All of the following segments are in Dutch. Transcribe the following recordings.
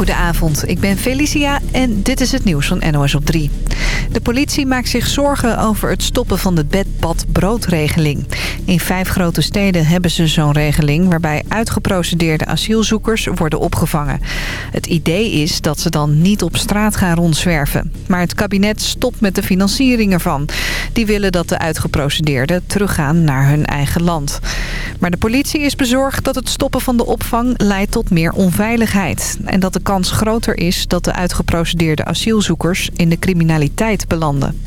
Goedenavond, ik ben Felicia en dit is het nieuws van NOS op 3. De politie maakt zich zorgen over het stoppen van de bed-bad-broodregeling. In vijf grote steden hebben ze zo'n regeling... waarbij uitgeprocedeerde asielzoekers worden opgevangen. Het idee is dat ze dan niet op straat gaan rondzwerven. Maar het kabinet stopt met de financiering ervan. Die willen dat de uitgeprocedeerden teruggaan naar hun eigen land. Maar de politie is bezorgd dat het stoppen van de opvang leidt tot meer onveiligheid. En dat de kans groter is dat de uitgeprocedeerde asielzoekers in de criminaliteit belanden.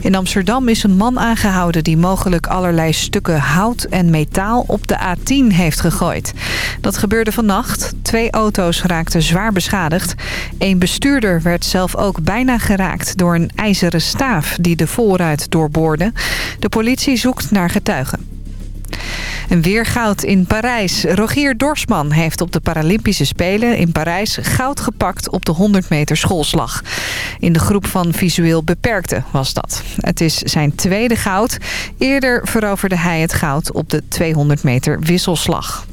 In Amsterdam is een man aangehouden die mogelijk allerlei stukken hout en metaal op de A10 heeft gegooid. Dat gebeurde vannacht. Twee auto's raakten zwaar beschadigd. Een bestuurder werd zelf ook bijna geraakt door een ijzeren staaf die de voorruit doorboorde. De politie zoekt naar getuigen. En weer goud in Parijs. Rogier Dorsman heeft op de Paralympische Spelen in Parijs goud gepakt op de 100 meter schoolslag. In de groep van visueel beperkten was dat. Het is zijn tweede goud. Eerder veroverde hij het goud op de 200 meter wisselslag.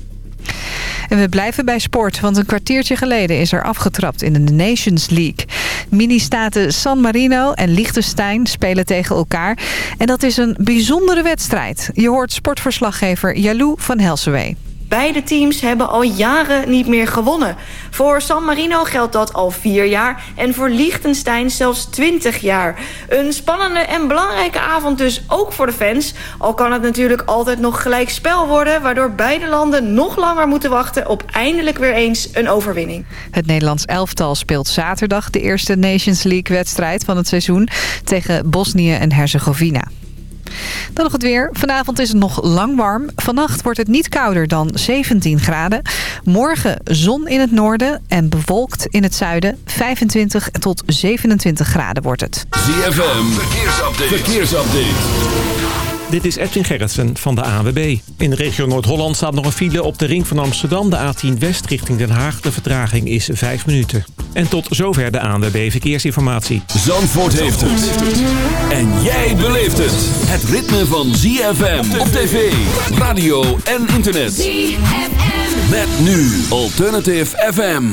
En we blijven bij sport, want een kwartiertje geleden is er afgetrapt in de Nations League. Ministaten San Marino en Liechtenstein spelen tegen elkaar. En dat is een bijzondere wedstrijd. Je hoort sportverslaggever Jalou van Helsewee. Beide teams hebben al jaren niet meer gewonnen. Voor San Marino geldt dat al vier jaar en voor Liechtenstein zelfs 20 jaar. Een spannende en belangrijke avond dus ook voor de fans. Al kan het natuurlijk altijd nog gelijk spel worden... waardoor beide landen nog langer moeten wachten op eindelijk weer eens een overwinning. Het Nederlands elftal speelt zaterdag de eerste Nations League-wedstrijd van het seizoen... tegen Bosnië en Herzegovina. Dan nog het weer. Vanavond is het nog lang warm. Vannacht wordt het niet kouder dan 17 graden. Morgen zon in het noorden en bewolkt in het zuiden. 25 tot 27 graden wordt het. ZFM, verkeersupdate. verkeersupdate. Dit is Edwin Gerritsen van de ANWB. In de regio Noord-Holland staat nog een file op de ring van Amsterdam. De A10 West richting Den Haag. De vertraging is 5 minuten. En tot zover de ANWB Verkeersinformatie. Zandvoort heeft het. En jij beleeft het. Het ritme van ZFM op tv, radio en internet. ZFM. Met nu Alternative FM.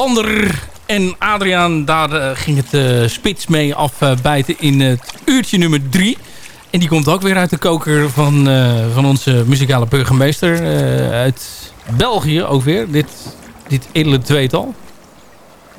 Lander en Adriaan. Daar ging het spits mee afbijten in het uurtje nummer drie. En die komt ook weer uit de koker van, van onze muzikale burgemeester. uit België ook weer. Dit, dit edele tweetal.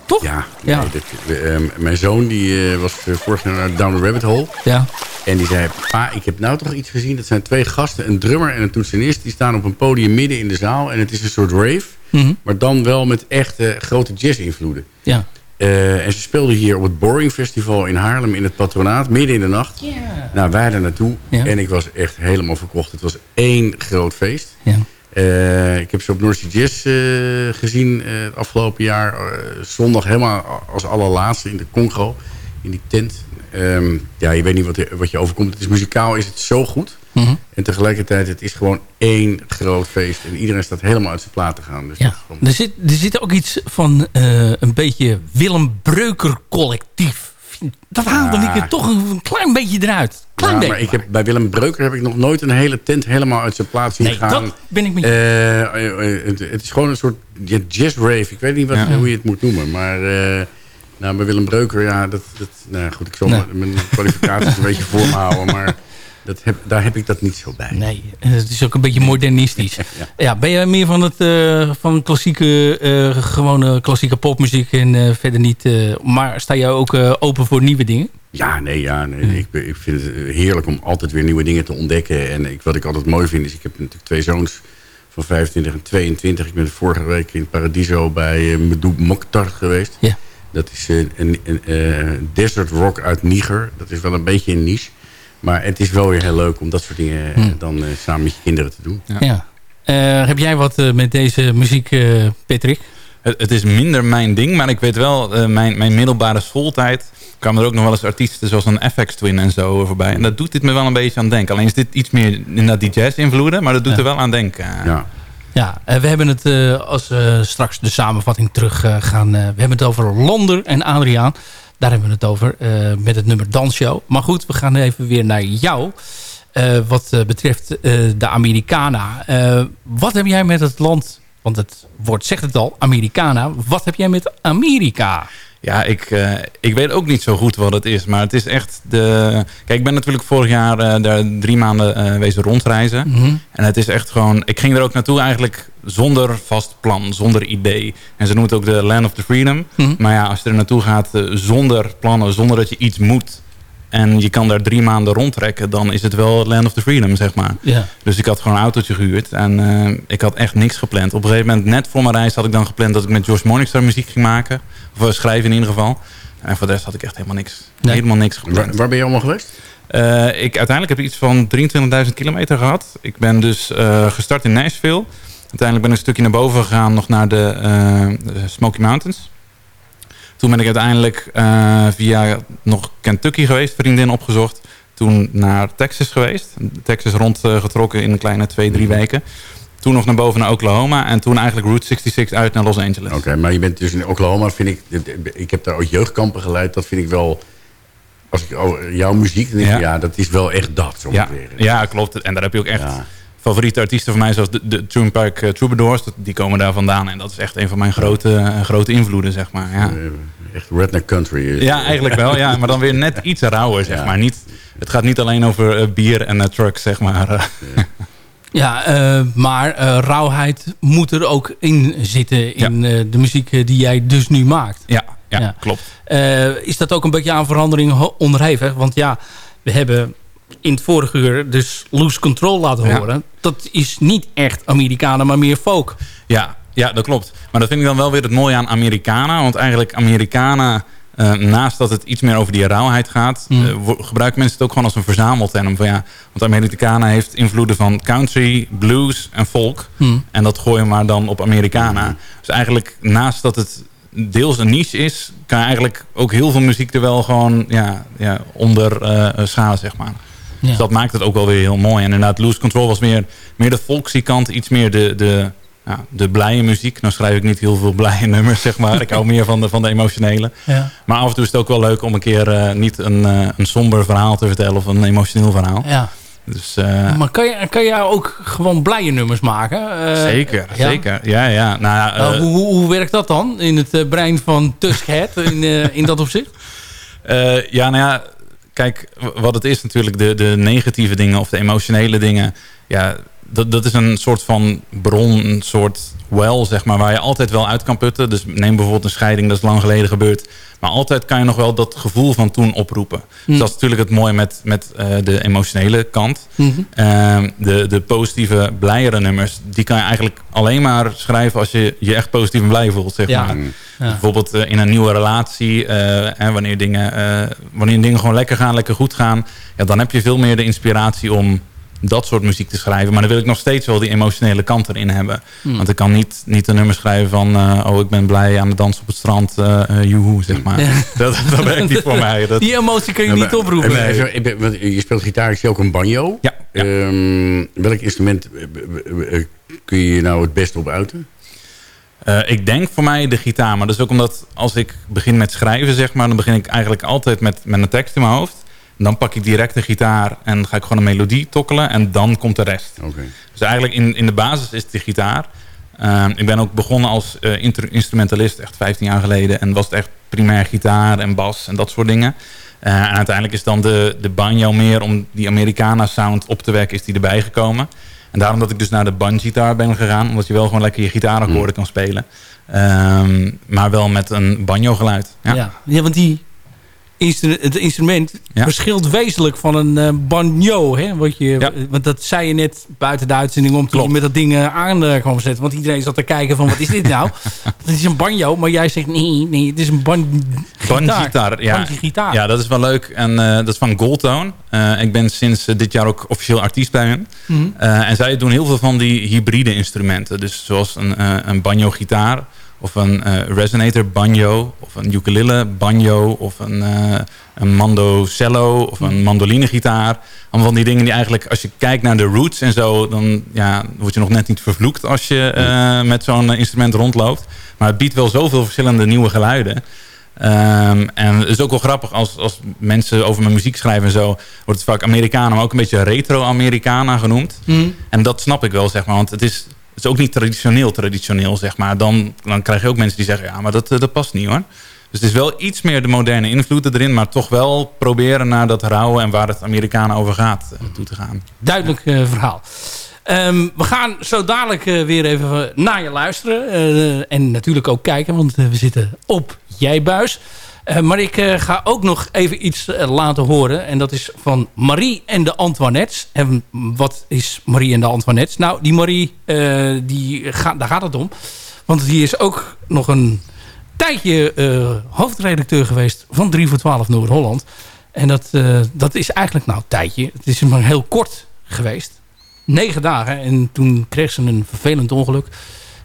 Toch? Ja. ja. Ehm, mijn zoon die, was vorig jaar naar Down the Rabbit Hole. Ja. En die zei, pa, ik heb nou toch iets gezien. Dat zijn twee gasten, een drummer en een toetsenist. Die staan op een podium midden in de zaal. En het is een soort rave. Mhm. Maar dan wel met echte grote jazz-invloeden. Ja. Uh, en ze speelden hier op het Boring Festival in Haarlem in het patronaat, midden in de nacht. Yeah. Nou, wij daar naartoe. En ik was echt helemaal verkocht. Het was één groot feest. Ja. Uh, ik heb ze op North Sea Jazz uh, gezien het afgelopen jaar. zondag helemaal als allerlaatste in de Congo. In die tent. Um, ja, je weet niet wat, wat je overkomt. Het is muzikaal, is het zo goed. Mm En tegelijkertijd, het is gewoon één groot feest. En iedereen staat helemaal uit zijn plaat te gaan. Dus ja. er, zit, er zit ook iets van uh, een beetje Willem Breuker collectief. Dat haalde ja. ik er toch een, klein beetje eruit. Klein ja, beetje. maar ik heb, bij Willem Breuker heb ik nog nooit een hele tent helemaal uit zijn plaats zien nee, gaan. dat ben ik met je. Uh, het, het, is gewoon een soort jazz rave. Ik weet niet wat, hoe je het moet noemen. Maar... Uh, nou, bij Willem Breuker, ja, dat, dat, nou goed, ik zal nee. mijn kwalificaties een beetje voor me houden, maar dat heb, daar heb ik dat niet zo bij. Nee, het is ook een beetje modernistisch. ja. ja. ben jij meer van het uh, van klassieke, uh, gewone klassieke popmuziek en uh, verder niet, maar sta jij ook open voor nieuwe dingen? Ja, nee, ja, nee. Mm. Ik, ik vind het heerlijk om altijd weer nieuwe dingen te ontdekken. En ik, wat ik altijd mooi vind is, ik heb natuurlijk twee zoons van 25 en 22. Ik ben vorige week in Paradiso bij uh, Medoub Mokhtar geweest. Ja. Dat is een, een, een, desert rock uit Niger. Dat is wel een beetje een niche. Maar het is wel weer heel leuk om dat soort dingen hmm. dan uh, samen met je kinderen te doen. Ja. ja. Uh, heb jij wat uh, met deze muziek, Patrick? Het, het, is minder mijn ding, maar ik weet wel, mijn, mijn middelbare schooltijd kwamen er ook nog wel eens artiesten zoals een FX Twin en zo voorbij. En dat doet dit me wel een beetje aan denken. Alleen is dit iets meer in die jazz invloeden, maar dat doet ja. er wel aan denken. Ja. Ja, we hebben het uh, als we straks de samenvatting terug uh, gaan. Uh, we hebben het over Londer en Adriaan. Daar hebben we het over met het nummer Dansshow. Maar goed, we gaan even weer naar jou. wat betreft de Americana. wat heb jij met het land... Want het woord zegt het al, Americana. Wat heb jij met Amerika? Ja, ik, uh, ik weet ook niet zo goed wat het is. Maar het is echt de... Kijk, ik ben natuurlijk vorig jaar uh, daar drie maanden uh, wezen rondreizen. Mm -hmm. En het is echt gewoon... Ik ging er ook naartoe eigenlijk zonder vast plan, zonder idee. En ze noemen het ook de Land of the Freedom. Mm -hmm. Maar ja, als je er naartoe gaat zonder plannen, zonder dat je iets moet... en je kan daar drie maanden rondtrekken... dan is het wel Land of the Freedom, zeg maar. Ja. Dus ik had gewoon een autootje gehuurd. En uh, ik had echt niks gepland. Op een gegeven moment, net voor mijn reis... had ik dan gepland dat ik met George Morningstar muziek ging maken. Of schrijven in ieder geval. En voor de rest had ik echt helemaal niks. Nee. Helemaal niks gepland. Waar, waar ben je allemaal geweest? Uh, ik, uiteindelijk heb ik iets van 23.000 kilometer gehad. Ik ben dus uh, gestart in Nashville. Uiteindelijk ben ik een stukje naar boven gegaan. Nog naar de, de Smoky Mountains. Toen ben ik uiteindelijk uh, via nog Kentucky geweest, vriendin opgezocht. Toen naar Texas geweest. Texas rondgetrokken in een kleine twee, drie weken. Toen nog naar boven naar Oklahoma. En toen eigenlijk Route 66 uit naar Los Angeles. Oké, okay, maar je bent dus in Oklahoma, vind ik... Ik heb daar ooit jeugdkampen geleid. Dat vind ik wel... Als ik over jouw muziek denk, ja. ja, dat is wel echt dat. Zo ja, ja, klopt. En daar heb je ook echt... Ja favoriete artiesten van mij, zoals de, de Turnpike uh, Troubadours, die komen daar vandaan. En dat is echt een van mijn grote, uh, grote invloeden, zeg maar. Ja. Uh, echt redneck country. Ja, eigenlijk wel. Ja, maar dan weer net iets rauwer, zeg ja. maar. Niet, het gaat niet alleen over bier en trucks, zeg maar. Ja, uh, maar uh, rauwheid moet er ook in zitten in ja. uh, de muziek die jij dus nu maakt. Ja, ja, ja. klopt. is dat ook een beetje aan verandering onderhevig? Want ja, we hebben in het vorige uur dus Loose Control laten horen. Ja. Dat is niet echt Amerikanen, maar meer folk. Ja, ja, dat klopt. Maar dat vind ik dan wel weer het mooie aan Amerikanen. Want eigenlijk Amerikanen... Uh, naast dat het iets meer over die rauwheid gaat... Mm. Uh, gebruiken mensen het ook gewoon als een verzamelterm. Van, ja, want Americana heeft invloeden van country, blues en folk. Mm. En dat gooien we maar dan op Americana. Dus eigenlijk naast dat het deels een niche is... kan je eigenlijk ook heel veel muziek er wel gewoon ja, ja, onder uh, schalen, zeg maar. Ja. Dus dat maakt het ook wel weer heel mooi. En inderdaad, Loose Control was meer, meer de folksy kant. Iets meer de, de, ja, de blije muziek. Nou schrijf ik niet heel veel blije nummers, zeg maar. ik hou meer van de, van de emotionele. Ja. Maar af en toe is het ook wel leuk om een keer uh, niet een, uh, een somber verhaal te vertellen. Of een emotioneel verhaal. Ja. Dus, uh, maar kan, je, kan jij ook gewoon blije nummers maken? Uh, zeker, ja? zeker. Ja, ja. Nou, uh, hoe, hoe, hoe, werkt dat dan in het brein van Tuskhead in, in dat opzicht? ja, nou ja, kijk, wat het is natuurlijk, de, de negatieve dingen of de emotionele dingen. Ja, dat, dat is een soort van bron, een soort well, zeg maar, waar je altijd wel uit kan putten. Dus neem bijvoorbeeld een scheiding, dat is lang geleden gebeurd. Maar altijd kan je nog wel dat gevoel van toen oproepen. Dus dat is natuurlijk het mooie met, met uh, de emotionele kant. Mm de, de positieve, blijere nummers, die kan je eigenlijk alleen maar schrijven als je je echt positief en blij voelt. Zeg maar. Ja. Bijvoorbeeld uh, in een nieuwe relatie, uh, wanneer, dingen, wanneer dingen gewoon lekker gaan, lekker goed gaan. Ja, dan heb je veel meer de inspiratie om dat soort muziek te schrijven. Maar dan wil ik nog steeds wel die emotionele kant erin hebben. Hmm. Want ik kan niet, niet een nummer schrijven van... Uh, oh, ik ben blij aan het dansen op het strand. Uh, uh, joehoe, zeg maar. Dat, dat werkt niet voor mij. Dat... Die emotie kun je niet oproepen. je speelt gitaar, is je ook een banjo? Ja. ja. Um, welk instrument kun je je nou het beste op uiten? ik denk voor mij de gitaar. Maar dat is ook omdat als ik begin met schrijven, zeg maar... dan begin ik eigenlijk altijd met, met een tekst in mijn hoofd dan pak ik direct de gitaar en ga ik gewoon een melodie tokkelen. En dan komt de rest. Okay. Dus eigenlijk in, in de basis is het de gitaar. Uh, ik ben ook begonnen als uh, instrumentalist echt 15 jaar geleden. En was het echt primair gitaar en bas en dat soort dingen. Uh, en uiteindelijk is dan de, de banjo meer om die Americana sound op te wekken is die erbij gekomen. En daarom dat ik dus naar de bandgitaar ben gegaan. Omdat je wel gewoon lekker je gitaarakkoorden mm. kan spelen. Um, maar wel met een banjo geluid. Ja, ja. ja want die het instrument verschilt wezenlijk van een uh, banjo. Hè? Wat je, Want dat zei je net buiten de uitzending om toen je met dat ding uh, aan uh, kwam zetten. Want iedereen zat te kijken van wat is dit nou? dat is een banjo, maar jij zegt nee, nee het is een ban gitaar. Ja. Ja, dat is wel leuk. En dat is van Goldtone. ik ben sinds dit jaar ook officieel artiest bij hen. Mhm. en zij doen heel veel van die hybride instrumenten. Dus zoals een, een banjo gitaar of een uh, resonator banjo, of een ukulele banjo, of een, uh, een mando cello, of een mandoline gitaar. Allemaal van die dingen die eigenlijk, als je kijkt naar de roots en zo, dan ja, word je nog net niet vervloekt als je uh, met zo'n instrument rondloopt. Maar het biedt wel zoveel verschillende nieuwe geluiden. Um, en het is ook wel grappig als, als mensen over mijn muziek schrijven en zo, wordt het vaak Americana, maar ook een beetje retro-Americana genoemd. Mm. En dat snap ik wel, zeg maar, want het is is ook niet traditioneel traditioneel, zeg maar. Dan, dan krijg je ook mensen die zeggen, ja, maar dat, eh, dat past niet hoor. Dus het is wel iets meer de moderne invloeden erin... maar toch wel proberen naar dat rauwe en waar het Amerikanen over gaat uh, toe te gaan. Duidelijk uh, verhaal. Um, we gaan zo dadelijk weer even naar je luisteren. en natuurlijk ook kijken, want we zitten op jij buis. Uh, maar ik uh, ga ook nog even iets uh, laten horen. En dat is van Marie en de Antoinettes. En wat is Marie en de Antoinettes? Nou, die Marie, die ga, daar gaat het om. Want die is ook nog een tijdje hoofdredacteur geweest van 3 voor 12 Noord-Holland. En dat, dat is eigenlijk nou een tijdje. Het is maar heel kort geweest. Negen dagen. En toen kreeg ze een vervelend ongeluk.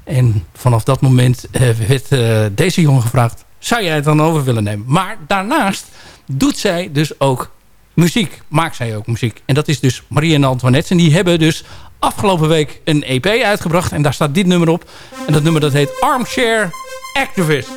En vanaf dat moment werd deze jongen gevraagd zou jij het dan over willen nemen. Maar daarnaast doet zij dus ook muziek. Maakt zij ook muziek. En dat is dus Marie en Antoinette. En die hebben dus afgelopen week een EP uitgebracht. En daar staat dit nummer op. En dat nummer dat heet Armchair Activist.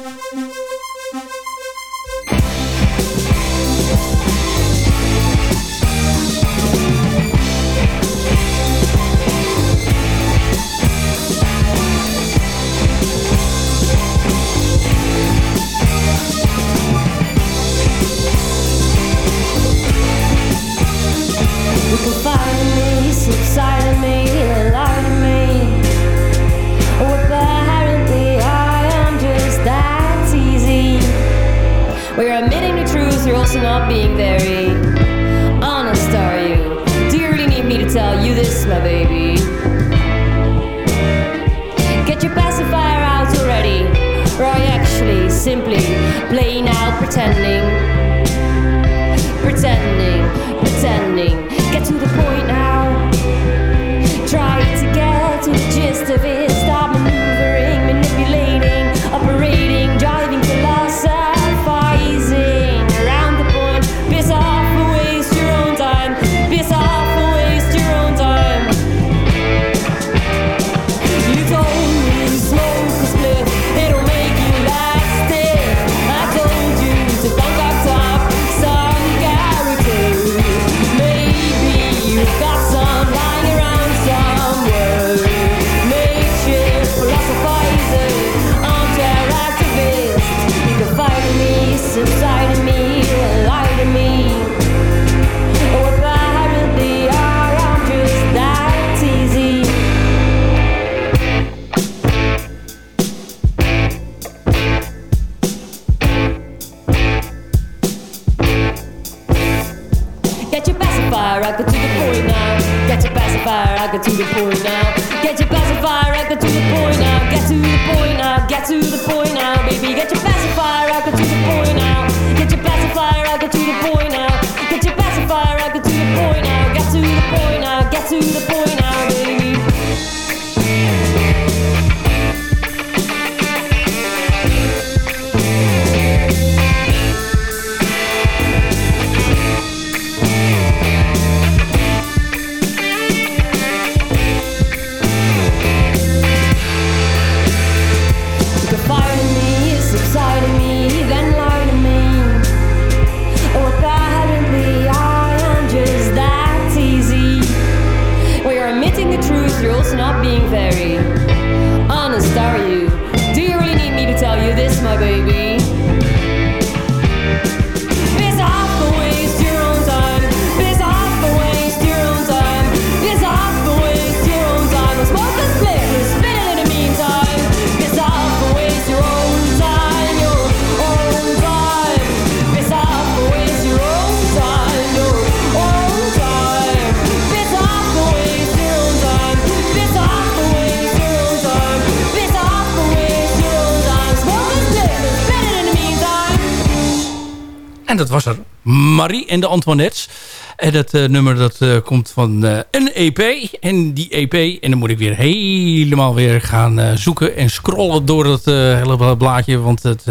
Dat was er Marie en de Antoinettes. En dat eh, nummer dat eh, komt van eh, een EP. En die EP, en dan moet ik weer helemaal weer gaan zoeken en scrollen door dat hele blaadje. Want dat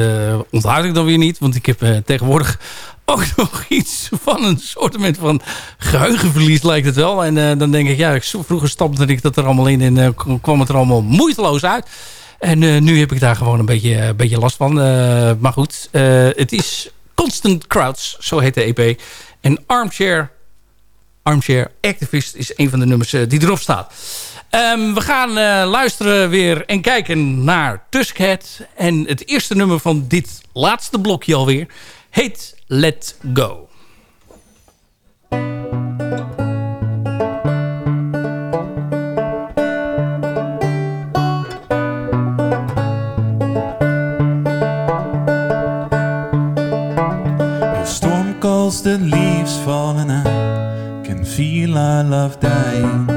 onthoud ik dan weer niet. Want ik heb tegenwoordig ook nog iets van een soort van geheugenverlies lijkt het wel. En dan denk ik, ja, vroeger stapte ik dat er allemaal in en kwam het er allemaal moeiteloos uit. En nu heb ik daar gewoon een beetje, een beetje last van. Maar goed, het is Constant Crowds, zo heet de EP. En Armchair, Armchair Activist is een van de nummers eh, die erop staat. Ehm, we gaan eh, luisteren weer en kijken naar Tuskhead. En het eerste nummer van dit laatste blokje alweer heet Let Go. Calls the leaves falling I can feel our love dying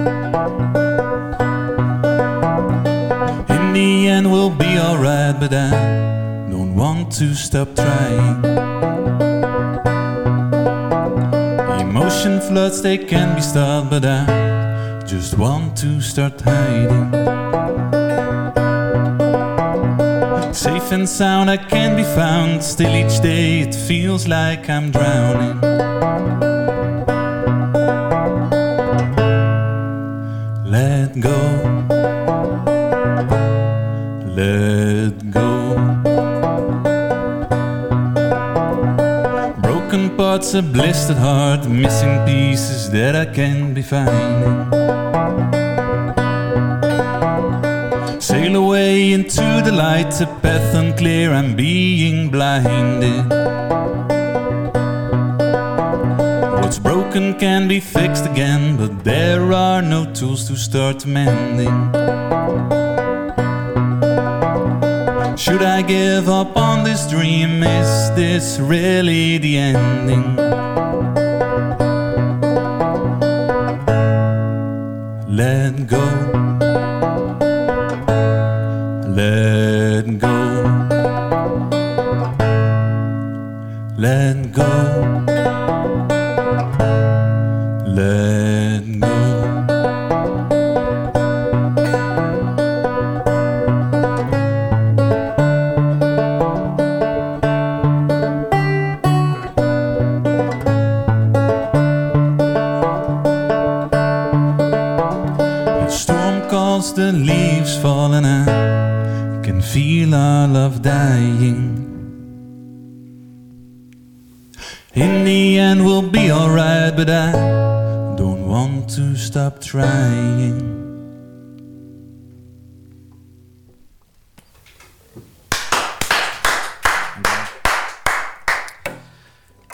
In the end we'll be alright But I don't want to stop trying. Emotion floods, they can be stopped But I just want to start hiding And sound, I can't be found. Still, each day it feels like I'm drowning. Let go. Let go. Broken parts, a blistered heart, missing pieces that I can't be finding. Into the light, a path unclear, I'm being blinded. What's broken can be fixed again, but there are no tools to start mending. Should I give up on this dream? Is this really the ending? Go.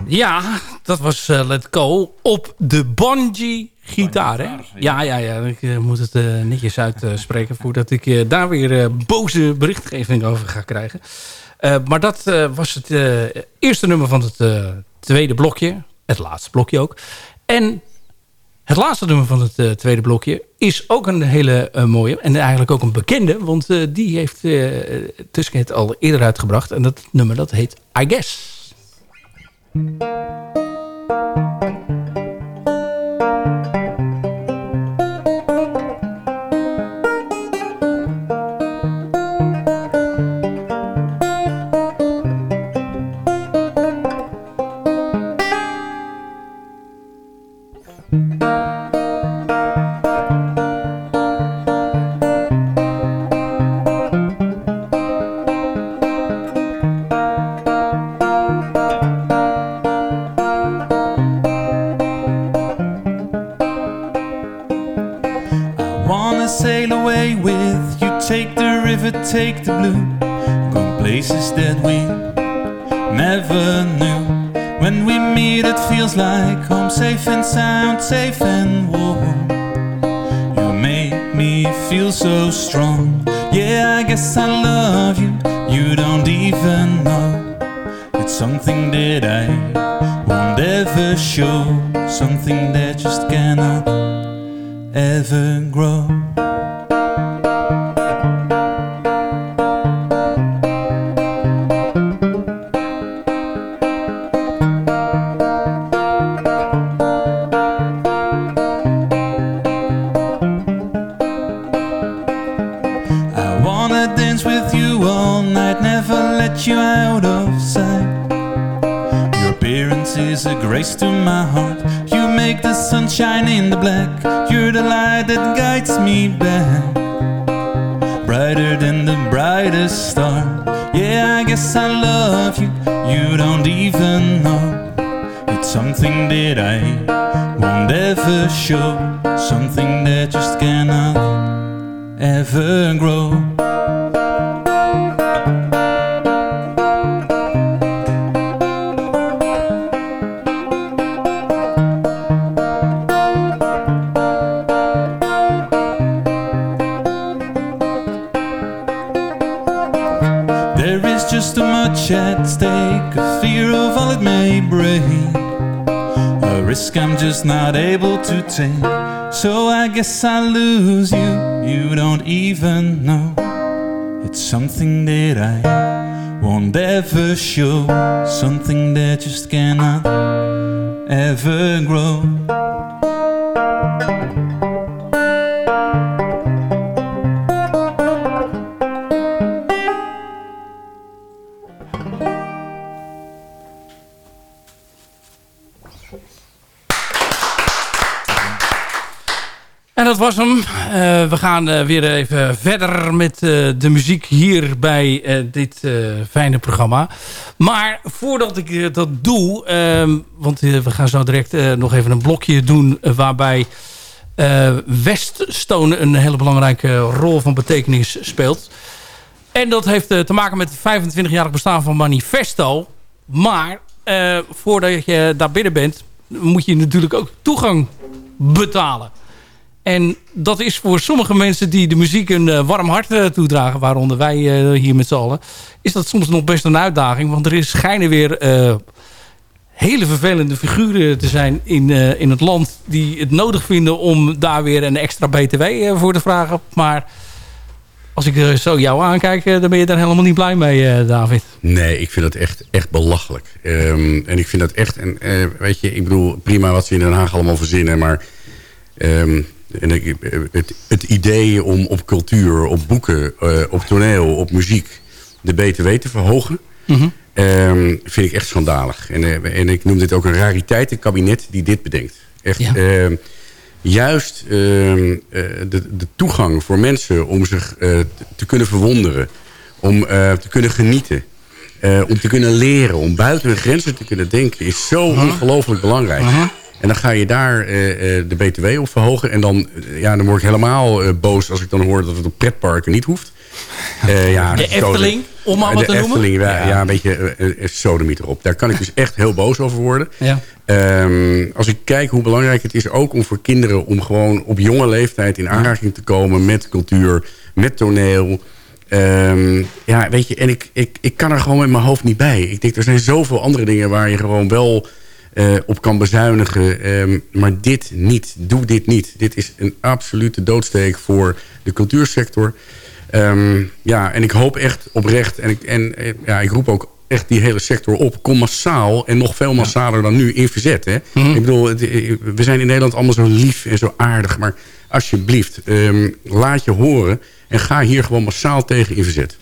Ja, dat was eh, Let Go op de Bonji gitaar. Hè? Ja, ja, ja. Ik eh, moet het eh, netjes uitspreken voordat ik daar weer boze berichtgeving over ga krijgen. Maar dat was het eerste nummer van het tweede blokje. Het laatste blokje ook. En Het laatste nummer van het tweede blokje is ook een hele mooie. En eigenlijk ook een bekende. Want die heeft uh, Tuskenhead al eerder uitgebracht. En dat nummer dat heet I Guess. Música safe with you all night, never let you out of sight. Your appearance is a grace to my heart. You make the sunshine in the black. You're the light that guides me back. Brighter than the brightest star. Yeah, I guess I love you. You don't even know. It's something that I won't ever show. Something that just cannot ever grow. Risk I'm just not able to take. So I guess I lose you, you don't even know. It's something that I won't ever show, something that just cannot ever grow. Dat was hem. Eh, we gaan eh, weer even verder met eh, de muziek hier bij dit fijne programma. Maar voordat ik dat doe... ehm, want we gaan zo direct nog even een blokje doen... waarbij Weststone een hele belangrijke rol van betekenis speelt. En dat heeft te maken met het 25-jarig bestaan van Manifesto. Maar voordat je daar binnen bent... moet je natuurlijk ook toegang betalen. En dat is voor sommige mensen die de muziek een eh, warm hart eh, toedragen... waaronder wij eh, hier met z'n allen... is dat soms nog best een uitdaging. Want er is schijnen weer hele vervelende figuren te zijn in, in het land... die het nodig vinden om daar weer een extra btw voor te vragen. Maar als ik zo jou aankijk, dan ben je daar helemaal niet blij mee, David. Nee, ik vind dat echt, echt belachelijk. Ehm, en ik vind dat echt... En, weet je, ik bedoel, prima wat ze in Den Haag allemaal verzinnen... maar ehm, en ik, het, het idee om op cultuur, op boeken, eh, op toneel, op muziek... de btw te verhogen... ehm, vind ik echt schandalig. En, eh, en ik noem dit ook een rariteitenkabinet die dit bedenkt. Echt, Ja. ehm, juist ehm, eh, de, de toegang voor mensen om zich te- kunnen verwonderen... om te kunnen genieten... om te kunnen leren, om buiten hun grenzen te kunnen denken... is zo ongelooflijk belangrijk. En dan ga je daar eh, eh, de btw op verhogen. En dan, eh, ja, dan word ik helemaal boos als ik dan hoor dat het op pretparken niet hoeft. Ja, De Efteling, om maar de wat te noemen. Efteling, ja, ja. een beetje sodemiet erop. Daar kan ik dus echt heel boos over worden. Ja. Ehm, als ik kijk hoe belangrijk het is ook om voor kinderen... om gewoon op jonge leeftijd in aanraking te komen met cultuur, met toneel. Ehm, ja, weet je, en ik, ik, ik kan er gewoon met mijn hoofd niet bij. Ik denk, er zijn zoveel andere dingen waar je gewoon wel eh, op kan bezuinigen. Ehm, maar dit niet. Doe dit niet. Dit is een absolute doodsteek voor de cultuursector. Ehm, ja, en ik hoop echt oprecht. En ik, en, eh, ja, ik roep ook echt die hele sector op. Kom massaal en nog veel massaler dan nu in verzet. Hè? Mhm. Ik bedoel, het- eh, we zijn in Nederland allemaal zo lief en zo aardig. Maar alsjeblieft, ehm, laat je horen. En ga hier gewoon massaal tegen in verzet.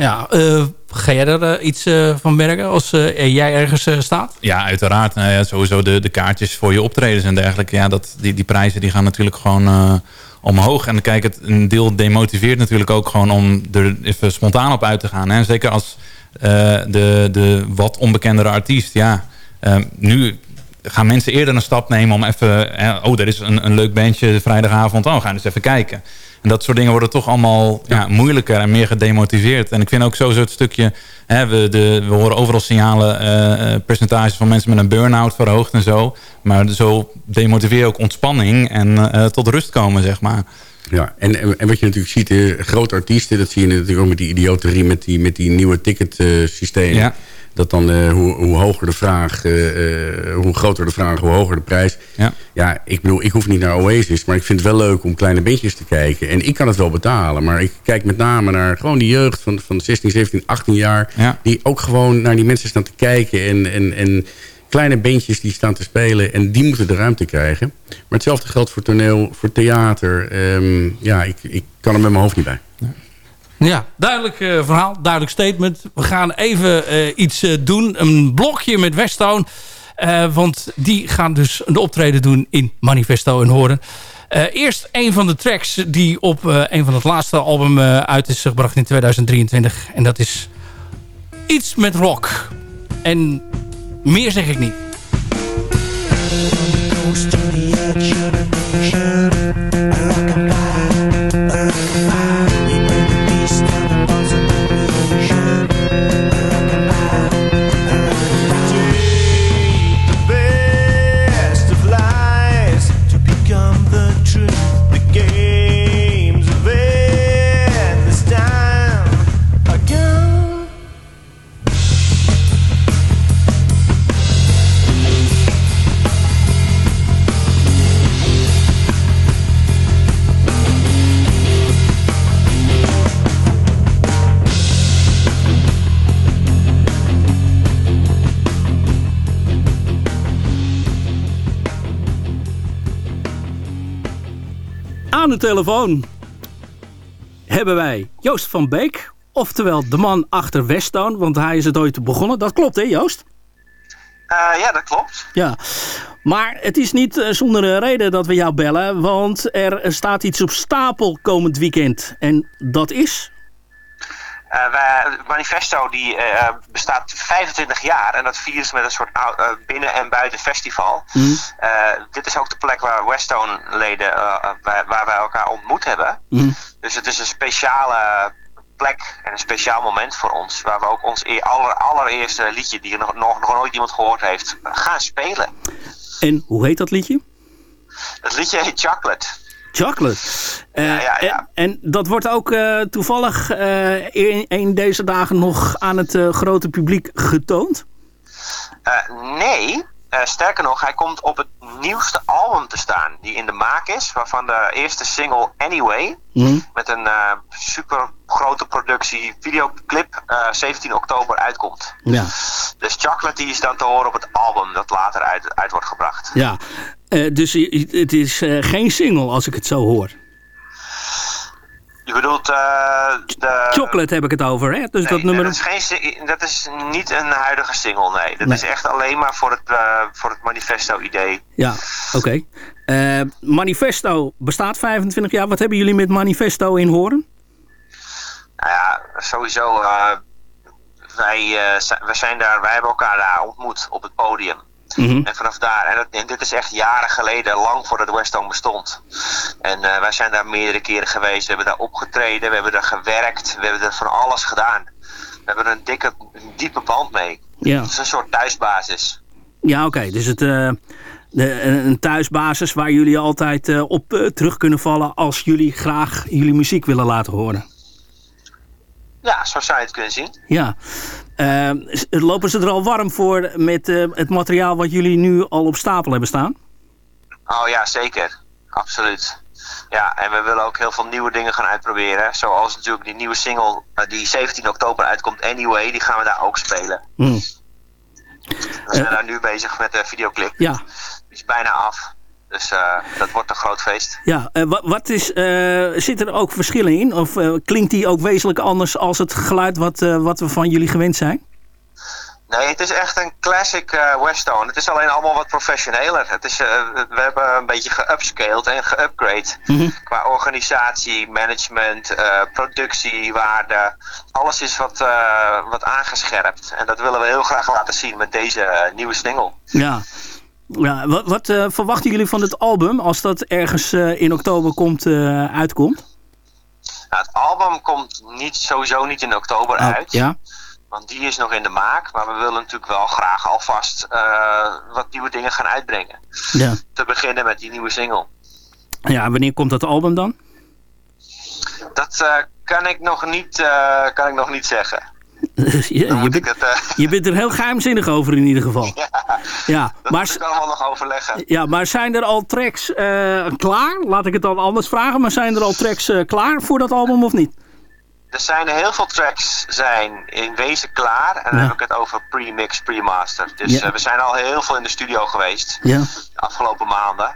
Ja, eh, ga jij er eh, iets eh, van merken als jij ergens staat? Ja, uiteraard. Nou ja, sowieso de, de kaartjes voor je optredens en dergelijke. Ja, dat, die, die prijzen die gaan natuurlijk gewoon omhoog. En kijk, het, een deel demotiveert natuurlijk ook gewoon om er even spontaan op uit te gaan. Hè. Zeker als de, de wat onbekendere artiest. Ja, eh, nu gaan mensen eerder een stap nemen om even... oh, er is een, een leuk bandje vrijdagavond. Oh, we gaan eens even kijken. En dat soort dingen worden toch allemaal ja. moeilijker en meer gedemotiveerd. En ik vind ook sowieso het stukje... Hè, we, de, we horen overal signalen, eh, eh, percentages van mensen met een burn-out verhoogd en zo. Maar zo demotiveer je ook ontspanning en eh, tot rust komen, zeg maar. Ja, en, en wat je natuurlijk ziet, grote artiesten... dat zie je natuurlijk ook met die idioterie... met die, met die nieuwe ticketsystemen. Ja. Dat dan eh, hoe, hoe hoger de vraag, eh, eh, hoe groter de vraag, hoe hoger de prijs. Ja. ja, ik bedoel, ik hoef niet naar Oasis... maar ik vind het wel leuk om kleine bandjes te kijken. En ik kan het wel betalen, maar ik kijk met name naar gewoon die jeugd... van, van 16, 17, 18 jaar... Ja. die ook gewoon naar die mensen staan te kijken... en, en, en kleine bandjes die staan te spelen... en die moeten de ruimte krijgen. Maar hetzelfde geldt voor toneel, voor theater. Ehm, ja, ik, ik kan er met mijn hoofd niet bij. Ja, duidelijk eh, verhaal, duidelijk statement. We gaan even eh, iets eh, doen. Een blokje met Westtown. Want die gaan dus een optreden doen in Manifesto in Horen. Eerst een van de tracks die op een van het laatste album uit is gebracht in 2023. En dat is iets met rock. En meer zeg ik niet. Telefoon hebben wij Joost van Beek. Oftewel de man achter Westtown, want hij is het ooit begonnen. Dat klopt hè Joost? Eh, ja, dat klopt. Ja. Maar het is niet eh, zonder een reden dat we jou bellen. Want er staat iets op stapel komend weekend. En dat is... Eh, het manifesto die, eh, bestaat 25 jaar en dat vieren ze met een soort eh, binnen- en buiten festival. Mhm. Eh, dit is ook de plek waar Westone leden, eh, waar, waar wij elkaar ontmoet hebben. Mhm. Dus het is een speciale plek en een speciaal moment voor ons. Waar we ook ons e- aller, allereerste liedje, die nog, nog, nog nooit iemand gehoord heeft, gaan spelen. En hoe heet dat liedje? Het liedje heet Chocolate. Chocolate. Eh, Ja, ja, ja. En, en dat wordt ook eh, toevallig eh, in, in deze dagen nog aan het grote publiek getoond. Nee, sterker nog, hij komt op het nieuwste album te staan die in de maak is. Waarvan de eerste single Anyway, Mhm. met een super grote productie videoclip, eh 17 oktober uitkomt. Ja. Dus Chocolate die is dan te horen op het album dat later uit, uit wordt gebracht. Ja, Eh, dus het is eh, geen single als ik het zo hoor. Je bedoelt eh, de... Chocolate heb ik het over, hè? Dus Nee, dat nummer... dat, is geen, dat is niet een huidige single, nee. Dat Nee. is echt alleen maar voor het, voor het manifesto-idee. Ja, oké. Manifesto bestaat 25 jaar. Wat hebben jullie met Manifesto in Horen? Nou ja, sowieso. wij, we zijn daar, wij hebben elkaar daar ontmoet op het podium. Mhm. En vanaf daar, en, dat, en dit is echt jaren geleden, lang voordat Westone bestond. En eh, wij zijn daar meerdere keren geweest. We hebben daar opgetreden, we hebben daar gewerkt, we hebben er van alles gedaan. We hebben er een dikke, een diepe band mee. Ja. Het is een soort thuisbasis. Ja, oké. Dus het, eh, de, een thuisbasis waar jullie altijd eh, op terug kunnen vallen... als jullie graag jullie muziek willen laten horen. Ja, zo zou je het kunnen zien. Ja. Eh, s- lopen ze er al warm voor met eh, het materiaal wat jullie nu al op stapel hebben staan? Oh ja, zeker. Absoluut. Ja, en we willen ook heel veel nieuwe dingen gaan uitproberen. Zoals natuurlijk die nieuwe single eh, die 17 oktober uitkomt, Anyway. Die gaan we daar ook spelen. Hm. We zijn daar nu bezig met de videoclip. Ja. Die is bijna af. Dus eh, dat wordt een groot feest. Ja, eh, wa- wat is, eh, zit er ook verschillen in? Of eh, klinkt die ook wezenlijk anders als het geluid wat, eh, wat we van jullie gewend zijn? Nee, het is echt een classic eh Westone. Het is alleen allemaal wat professioneler. Het is, eh, we hebben een beetje geupscaled en geupgrade. Qua organisatie, management, eh, productiewaarde. Alles is wat, eh, wat aangescherpt. En dat willen we heel graag laten zien met deze eh, nieuwe single. Ja. Ja wat wat eh, verwachten jullie van het album als dat ergens eh, in oktober komt, eh, uitkomt? Nou, het album komt niet, sowieso niet in oktober uit. Ja. Want die is nog in de maak. Maar we willen natuurlijk wel graag alvast wat nieuwe dingen gaan uitbrengen. Ja. Te beginnen met die nieuwe single. ja, wanneer komt dat album dan? Dat kan, ik nog niet, kan ik nog niet zeggen. je, je, bent, Het, eh, je bent er heel geheimzinnig over in ieder geval. Ja, dat maar, moet ik allemaal nog overleggen. ja, maar zijn er al tracks eh, klaar? Laat ik het dan anders vragen. Maar zijn er al tracks eh, klaar voor dat album of niet? Er zijn heel veel tracks zijn in wezen klaar. En dan Ja. heb ik het over pre-mix, pre-master. Dus Ja. eh, we zijn al heel veel in de studio geweest. Ja. De afgelopen maanden.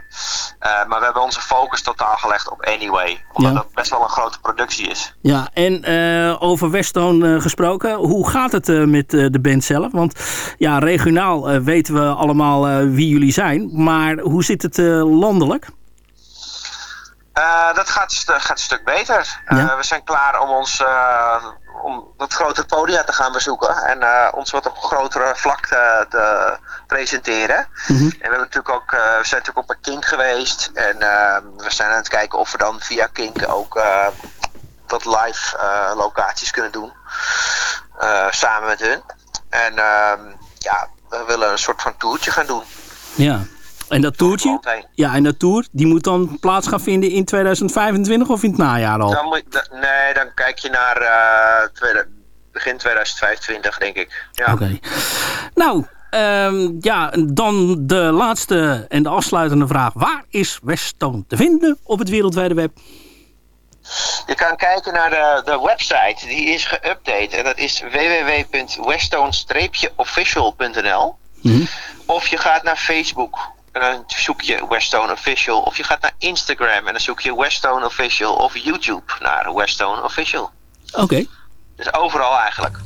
Eh, maar we hebben onze focus totaal gelegd op Anyway. Omdat het best wel een grote productie is. Ja, en eh, over Westone gesproken, hoe gaat het met de band zelf? Want ja, regionaal weten we allemaal wie jullie zijn, maar hoe zit het landelijk? Eh, dat gaat, gaat een stuk beter. Eh, we zijn klaar om ons eh, om wat grotere podia te gaan bezoeken. En ons wat op grotere vlak te, te presenteren. Mhm. En we, hebben natuurlijk ook, we zijn natuurlijk op een Kink geweest. En we zijn aan het kijken of we dan via Kink ook wat live locaties kunnen doen. Samen met hun. En ehm, ja, we willen een soort van toertje gaan doen. Ja, en dat toertje, ja, en dat tour, die moet dan plaats gaan vinden in 2025 of in het najaar al? Dan moet, nee, dan kijk je naar tweede- begin 2025, denk ik. Ja. Oké. Nou, ehm, ja, dan de laatste en de afsluitende vraag. Waar is Westone te vinden op het wereldwijde web? Je kan kijken naar de, de website, die is geüpdate. En dat is www.westone-official.nl Of je gaat naar Facebook en dan zoek je Westone Official. Of je gaat naar Instagram en dan zoek je Westone Official. Of YouTube naar Westone Official. Oké. Dus overal eigenlijk.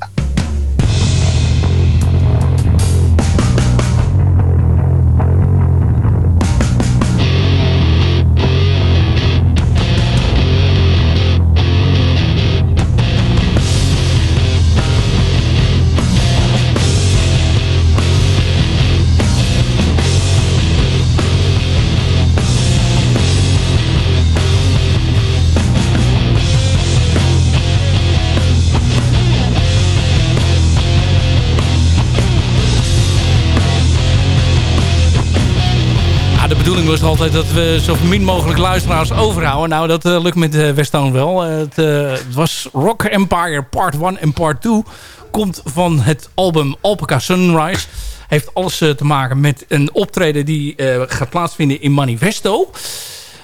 Was altijd dat we zo min mogelijk luisteraars overhouden. Nou, dat eh, lukt met uh, Westone wel. Eh, het, eh, was Rock Empire Part 1 en Part 2. Komt van het album Alpaca Sunrise. Heeft alles eh, te maken met een optreden die eh, gaat plaatsvinden in Manifesto.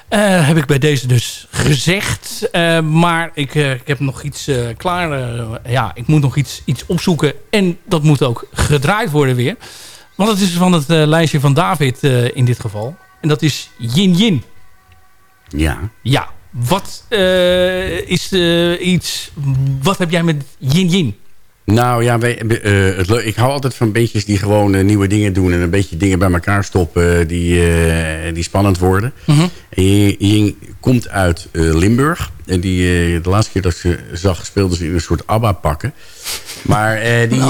Eh, heb ik bij deze dus gezegd. Eh, maar ik, eh, ik heb nog iets eh, klaar. eh, ja, ik moet nog iets, iets opzoeken. En dat moet ook gedraaid worden weer. Want het is van het eh, lijstje van David eh, in dit geval. En dat is Yin Yin. Ja. Ja. Wat eh, is eh, iets... Wat heb jij met Yin Yin? Nou ja, wij, het, leu- ik hou altijd van beetjes die gewoon eh, nieuwe dingen doen... en een beetje dingen bij elkaar stoppen eh, die, die spannend worden. Ying- Ying komt uit Limburg. En die, de laatste keer dat ik ze zag, speelden ze in een soort ABBA-pakken. Maar die,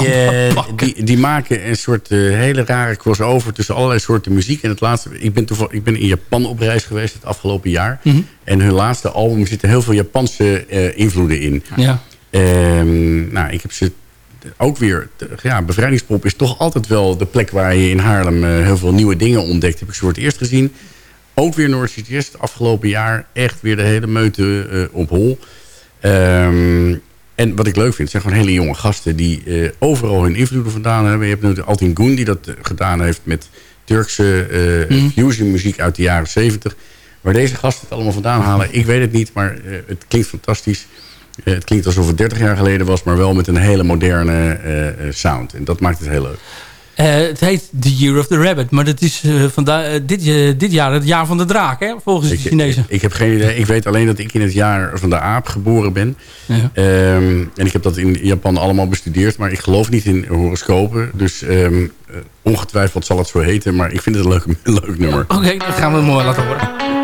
die, die maken een soort hele rare crossover tussen allerlei soorten muziek. En het laatste, ik ben, toeval, ik ben in Japan op reis geweest het afgelopen jaar. Mhm. En hun laatste album zitten heel veel Japanse invloeden in. Ja. Ehm, nou, ik heb ze ook weer... Ja, Bevrijdingspop is toch altijd wel de plek waar je in Haarlem eh, heel veel nieuwe dingen ontdekt. Heb ik ze voor het eerst gezien. Ook weer Noord West afgelopen jaar. Echt weer de hele meute eh, op hol. Ehm, En wat ik leuk vind, het zijn gewoon hele jonge gasten... die eh, overal hun invloeden vandaan hebben. Je hebt natuurlijk Altin Goen die dat gedaan heeft met Turkse Mhm. fusion muziek uit de jaren 70. Waar deze gasten het allemaal vandaan halen, ik weet het niet. Maar het klinkt fantastisch. Eh, het klinkt alsof het 30 jaar geleden was... maar wel met een hele moderne eh, eh, sound. En dat maakt het heel leuk. Het heet The Year of the Rabbit. Maar dat is eh, dit, dit jaar het jaar van de draak, hè? Volgens de Chinezen. ik, ik heb geen idee. Ik weet alleen dat ik in het jaar van de aap geboren ben. Ja. Ehm, en ik heb dat in Japan allemaal bestudeerd. Maar ik geloof niet in horoscopen. Dus ehm, eh, ongetwijfeld zal het zo heten. Maar ik vind het een leuk, een leuk nummer. Oké, dan gaan we mooi laten horen.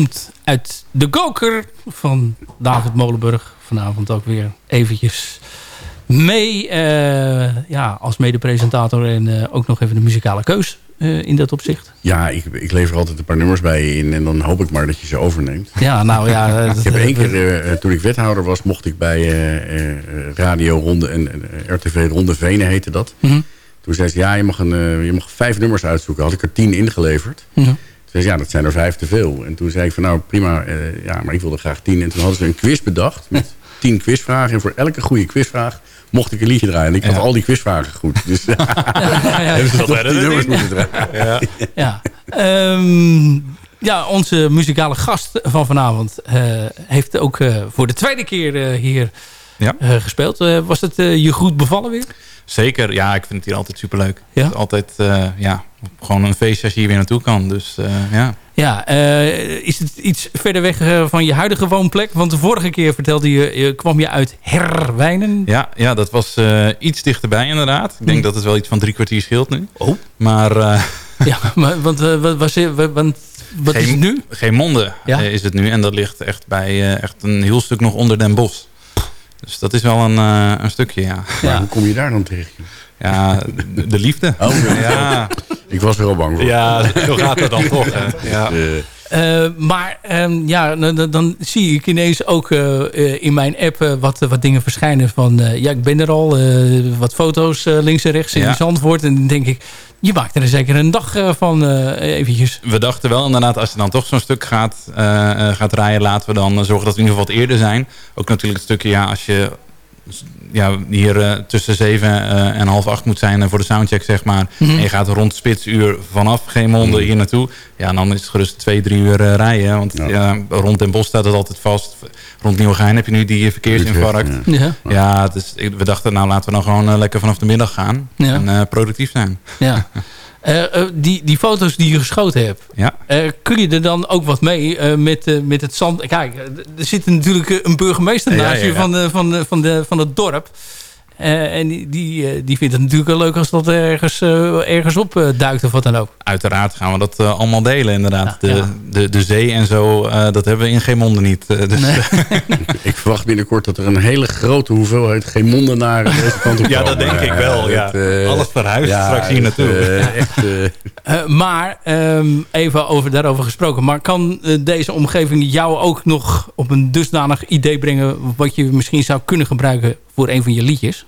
Komt uit de koker van David Molenburg. Vanavond ook weer eventjes mee eh, ja, als mede-presentator. En eh, ook nog even de muzikale keus eh, in dat opzicht. Ja, ik, ik lever altijd een paar nummers bij je in. En dan hoop ik maar dat je ze overneemt. Ja, nou ja. Ik heb één keer, toen ik wethouder was, mocht ik bij Radio Ronde en RTV Ronde Venen heette dat. Mhm. Toen zei ze, ja, je mag, een, je mag vijf nummers uitzoeken. Had ik er tien ingeleverd. Ja. Zei ze, ja, dat zijn er vijf te veel. En toen zei ik van, nou prima, eh, ja, maar ik wilde graag tien. En toen hadden ze een quiz bedacht met tien quizvragen. En voor elke goede quizvraag mocht ik een liedje draaien. En ik had al die quizvragen goed. Dus hebben ze Dat toch werden die de nummers dingen. moeten draaien. Ja. Ehm, ja, onze muzikale gast van vanavond eh, heeft ook eh, voor de tweede keer eh, hier Ja. eh, gespeeld. Was het eh, je goed bevallen weer? Zeker, ja, ik vind het hier altijd superleuk. Ja? Het is altijd, eh, ja, gewoon een feestje als je hier weer naartoe kan. Dus eh, ja. Ja, eh, is het iets verder weg van je huidige woonplek? Want de vorige keer vertelde je, je kwam je uit Herwijnen. Ja, ja, dat was iets dichterbij inderdaad. Ik denk Hm. dat het wel iets van drie kwartier scheelt nu. Oh. Maar Ja, maar want, wat, was, wat, want wat is het nu? geen monden Ja. is het nu. En dat ligt echt bij echt een heel stuk nog onder Den Bosch. Dus dat is wel een, eh, een stukje, ja. Maar hoe kom je daar dan terecht? Ja, de, de liefde. Oh, ja. Ik was er al bang voor. Ja, zo gaat het dan toch. hè. Ja. Eh, maar ehm, ja, dan, zie ik ineens ook eh, eh, in mijn app wat, wat dingen verschijnen van... ja, ik ben er al, wat foto's links en rechts in Ja. Zandvoort. En dan denk ik, je maakt er zeker een dag van eventjes. We dachten wel inderdaad, als je dan toch zo'n stuk gaat, gaat rijden... laten we dan zorgen dat we in ieder geval wat eerder zijn. Ook natuurlijk het stukje, ja, als je ja, hier eh, tussen zeven eh, en half acht moet zijn eh, voor de soundcheck, zeg maar. Mhm. En je gaat rond spitsuur vanaf Geemonde hier naartoe. Ja, dan is het gerust twee, drie uur rijden. Want ja. rond Den Bosch staat het altijd vast. Rond Nieuwegein heb je nu die verkeersinfarct. Ja. Ja, dus ik- we dachten, nou laten we dan gewoon lekker vanaf de middag gaan. Ja. En eh, productief zijn. Ja. Eh, eh, die, die foto's die je geschoten hebt, Ja. eh, kun je er dan ook wat mee met, met het zand? Kijk, er zit natuurlijk een burgemeester naast ja, je van, van, van, de, van het dorp. Eh, en die, die, eh, die vindt het natuurlijk wel leuk als dat ergens, eh, ergens op eh, duikt of wat dan ook. Uiteraard gaan we dat allemaal delen inderdaad. Ja, de, ja. De, de zee en zo, eh, dat hebben we in geen monden niet. Dus, Nee. ik verwacht binnenkort dat er een hele grote hoeveelheid geen mondenaren deze kant op Ja, dat denk ik wel, ja. Alles verhuist straks hier naartoe. echt, maar, ehm, even over, daarover gesproken. Maar kan deze omgeving jou ook nog op een dusdanig idee brengen... wat je misschien zou kunnen gebruiken voor een van je liedjes?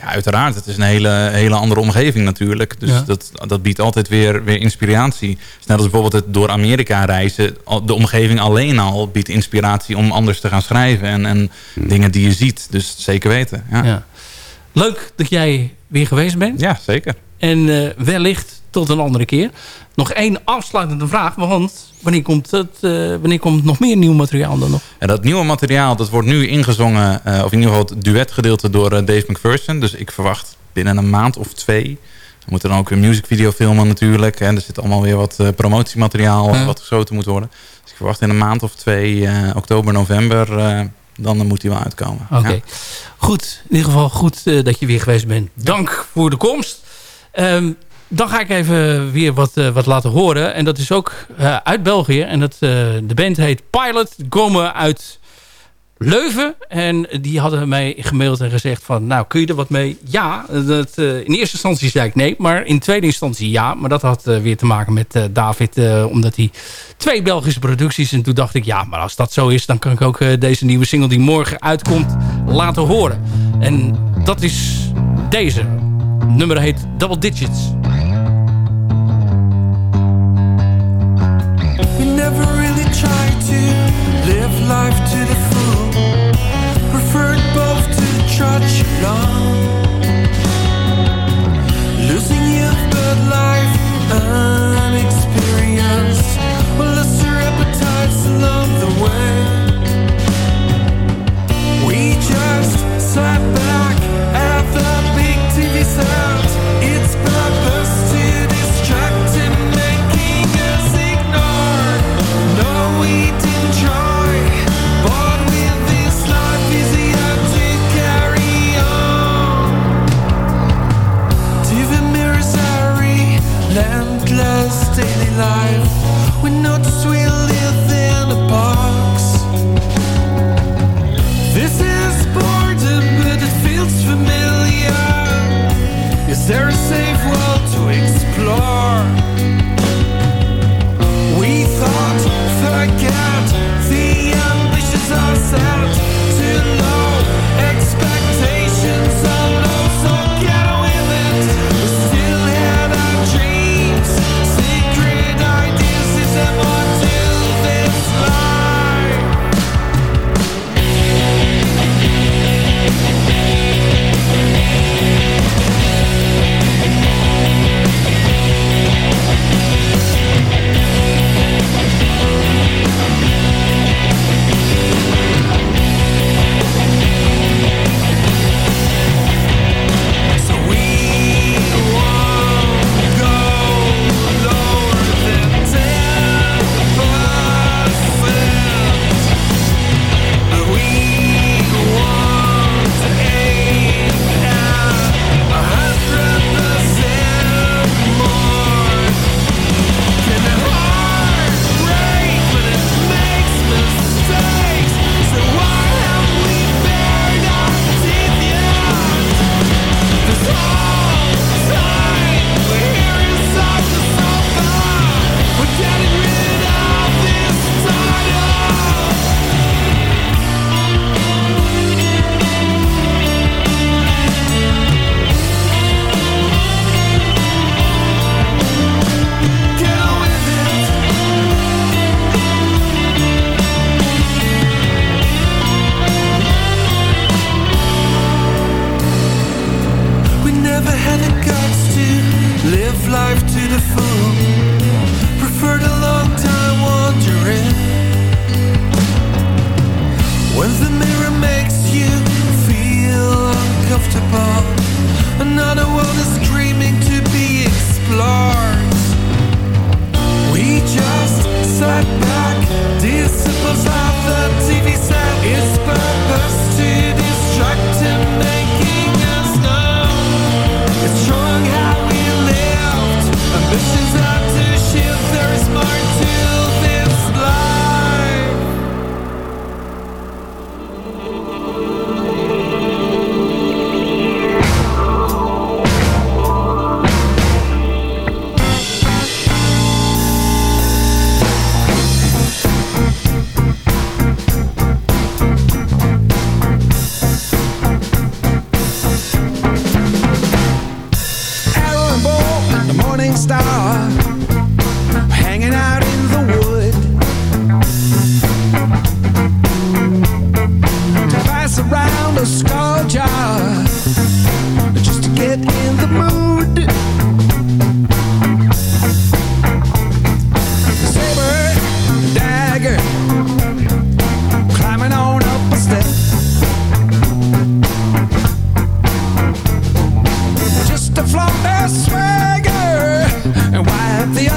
Ja, uiteraard. Het is een hele, hele andere omgeving natuurlijk. Dus Ja. dat, dat biedt altijd weer, weer inspiratie. Dus net als bijvoorbeeld het door Amerika reizen. De omgeving alleen al biedt inspiratie om anders te gaan schrijven. En, en dingen die je ziet. Dus zeker weten. Ja, Ja. Leuk dat jij weer geweest bent. Ja, zeker. En eh, wellicht tot een andere keer. Nog één afsluitende vraag. Want wanneer komt, het, eh, wanneer komt nog meer nieuw materiaal dan nog? En dat nieuwe materiaal dat wordt nu ingezongen. eh, of in ieder geval het duetgedeelte door eh, Dave McPherson. Dus ik verwacht binnen een maand of twee... We moeten dan ook een musicvideo filmen natuurlijk. En er zit allemaal weer wat promotiemateriaal Ja. wat geschoten moet worden. Dus ik verwacht in een maand of twee, oktober, november... dan moet die wel uitkomen. Oké. Ja. Goed. In ieder geval goed dat je weer geweest bent. Dank voor de komst. Ehm, dan ga ik even weer wat, eh, wat laten horen. En dat is ook eh, uit België. En dat, eh, de band heet Pilot. Komen uit Leuven. En die hadden mij gemaild en gezegd van... Nou, kun je er wat mee? Ja. Dat, in eerste instantie zei ik nee. Maar in tweede instantie ja. Maar dat had weer te maken met David. omdat hij twee Belgische producties... En toen dacht ik, ja, maar als dat zo is... dan kan ik ook deze nieuwe single die morgen uitkomt laten horen. En dat is deze. Nummer heet Double Digits. We never really tried to live life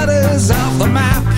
letters off the map.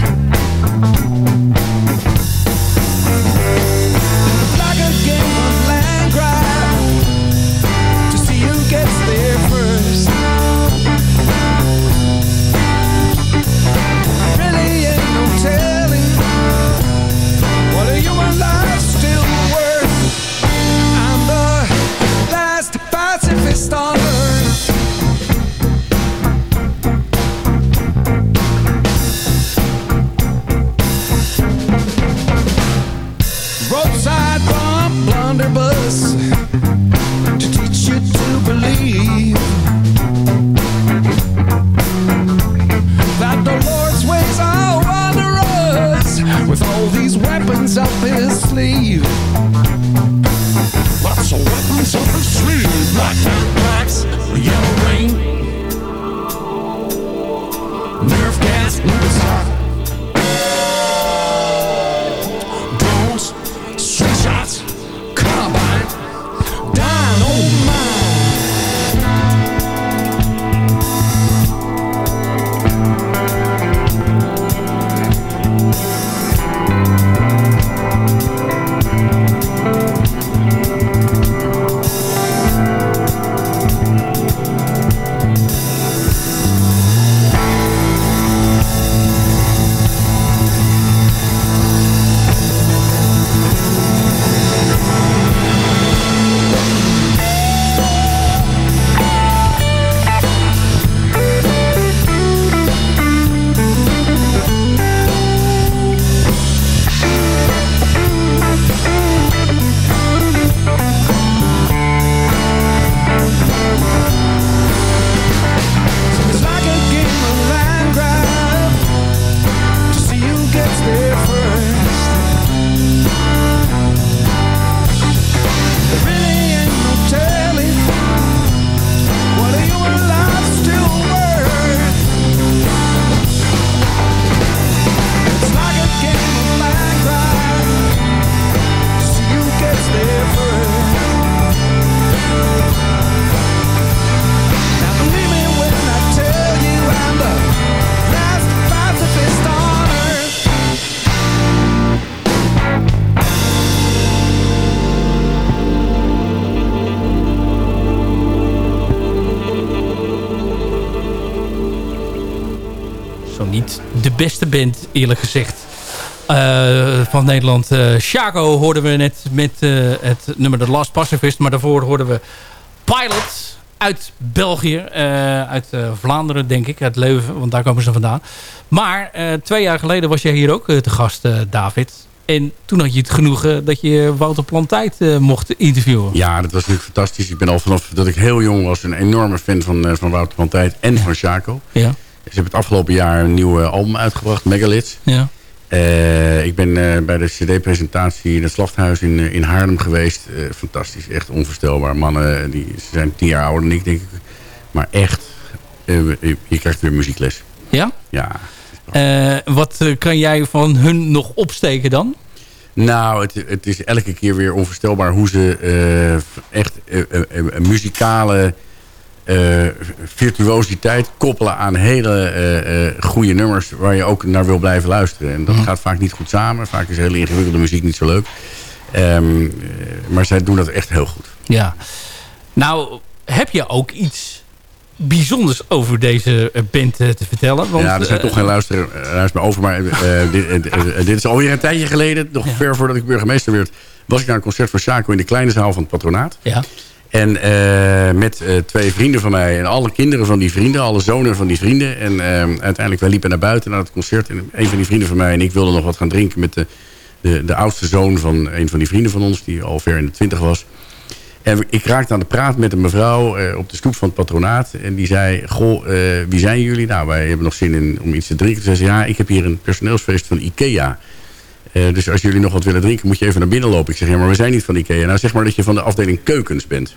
Band, eerlijk gezegd. eh, van Nederland. Eh Chaco hoorden we net met eh, het nummer The Last Pacifist. Maar daarvoor hoorden we Pilot uit België. uit Vlaanderen, denk ik. Uit Leuven, want daar komen ze vandaan. Maar twee jaar geleden was jij hier ook te gast, David. En toen had je het genoegen dat je Wouter Plantijd mocht interviewen. Ja, dat was natuurlijk fantastisch. Ik ben al vanaf dat ik heel jong was een enorme fan van, van Wouter van Tijd en van Chaco. Ja. Ze hebben het afgelopen jaar een nieuw album uitgebracht, Megalith. Ja. Eh, ik ben eh, bij de cd-presentatie in het Slachthuis in, eh, in Haarlem geweest. Fantastisch, echt onvoorstelbaar. Mannen, die, ze zijn tien jaar ouder dan ik, denk ik. Maar echt, je krijgt weer muziekles. Ja? Ja. Wat kan jij van hun nog opsteken dan? Nou, het, het is elke keer weer onvoorstelbaar hoe ze echt muzikale eh, virtuositeit koppelen aan hele eh, goede nummers waar je ook naar wil blijven luisteren. En dat gaat vaak niet goed samen. Vaak is hele ingewikkelde muziek niet zo leuk. Ehm, eh, maar zij doen dat echt heel goed. Ja. Nou, heb je ook iets bijzonders over deze band te vertellen? Want, ja, er zijn toch geen luisteraars meer over. Maar dit, dit is alweer een tijdje geleden. Nog ver voordat ik burgemeester werd. Was ik naar een concert van Chaco in de kleine zaal van het patronaat. Ja. En eh, met eh, twee vrienden van mij en alle kinderen van die vrienden, alle zonen van die vrienden. En eh, uiteindelijk, wij liepen naar buiten naar het concert. En een van die vrienden van mij en ik wilden nog wat gaan drinken met de, de, de oudste zoon van een van die vrienden van ons, die al ver in de twintig was. En ik raakte aan de praat met een mevrouw eh, op de stoep van het patronaat. En die zei, goh, wie zijn jullie? Nou, wij hebben nog zin in om iets te drinken. Toen zei ze, ja, ik heb hier een personeelsfeest van Ikea. Eh, dus als jullie nog wat willen drinken, moet je even naar binnen lopen. Ik zeg, ja, maar we zijn niet van Ikea. Nou, zeg maar dat je van de afdeling keukens bent.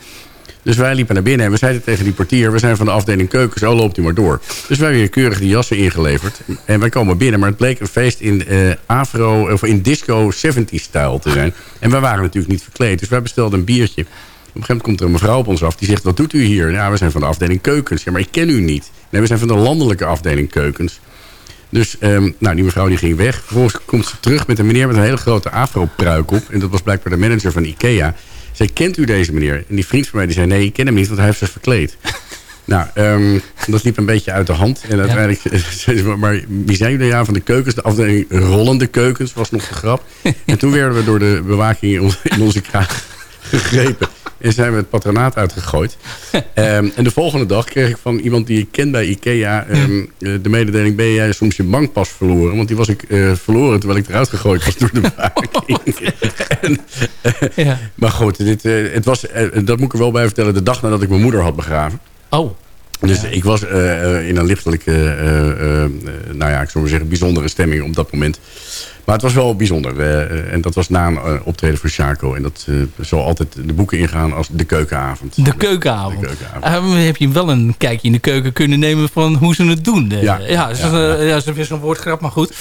Dus wij liepen naar binnen en we zeiden tegen die portier... we zijn van de afdeling keukens, oh, loopt u maar door. Dus wij hebben weer keurig die jassen ingeleverd. En wij komen binnen, maar het bleek een feest in eh, afro... of in disco 70-stijl te zijn. En wij waren natuurlijk niet verkleed, dus wij bestelden een biertje. Op een gegeven moment komt er een mevrouw op ons af. Die zegt, wat doet u hier? Ja, we zijn van de afdeling keukens. Ja, maar ik ken u niet. Nee, we zijn van de landelijke afdeling keukens. Dus ehm, nou, die mevrouw die ging weg. Vervolgens komt ze terug met een meneer met een hele grote afro-pruik op. En dat was blijkbaar de manager van Ikea. Zij kent u deze meneer? En die vriend van mij die zei, nee, ik ken hem niet, want hij heeft zich verkleed. nou, ehm, dat liep een beetje uit de hand. En uiteindelijk zei ze, maar wie zijn jullie? Ja, van de keukens, de afdeling rollende keukens was nog de grap. en toen werden we door de bewaking in onze kraag gegrepen. En zijn we het patronaat uitgegooid. Ehm, en de volgende dag kreeg ik van iemand die ik ken bij Ikea... ehm, eh, de mededeling, ben jij soms je bankpas verloren? Want die was ik eh, verloren terwijl ik eruit gegooid was door de bewaking. En, eh, Ja. Maar goed, dit, eh, het was, dat moet ik er wel bij vertellen... de dag nadat ik mijn moeder had begraven. Oh. Dus ik was eh, eh, in een lichtelijke, eh, nou ja, ik zou maar zeggen, bijzondere stemming op dat moment. Maar het was wel bijzonder. en dat was na een optreden van Chaco. En dat zal altijd de boeken ingaan als de keukenavond. De keukenavond. De keukenavond. Heb je wel een kijkje in de keuken kunnen nemen van hoe ze het doen. Ja. ja, dat is, Ja, dat is best een woordgrap, maar goed.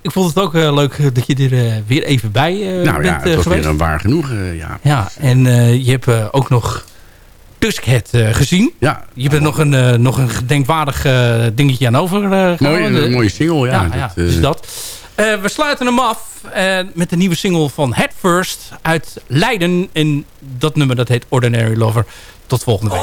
Ik vond het ook leuk dat je er weer even bij eh, nou bent ja, het was geweest. weer een waar genoeg. ja. Ja, en je hebt ook nog Tuskhead eh gezien. Ja. Je hebt er nog een, eh, nog een gedenkwaardig eh, dingetje aan over eh Mooi, een mooie single, ja. Ja, dat, ja, dus dat. Eh, we sluiten hem af met de nieuwe single van Head First uit Leiden. En dat nummer dat heet Ordinary Lover. Tot volgende week.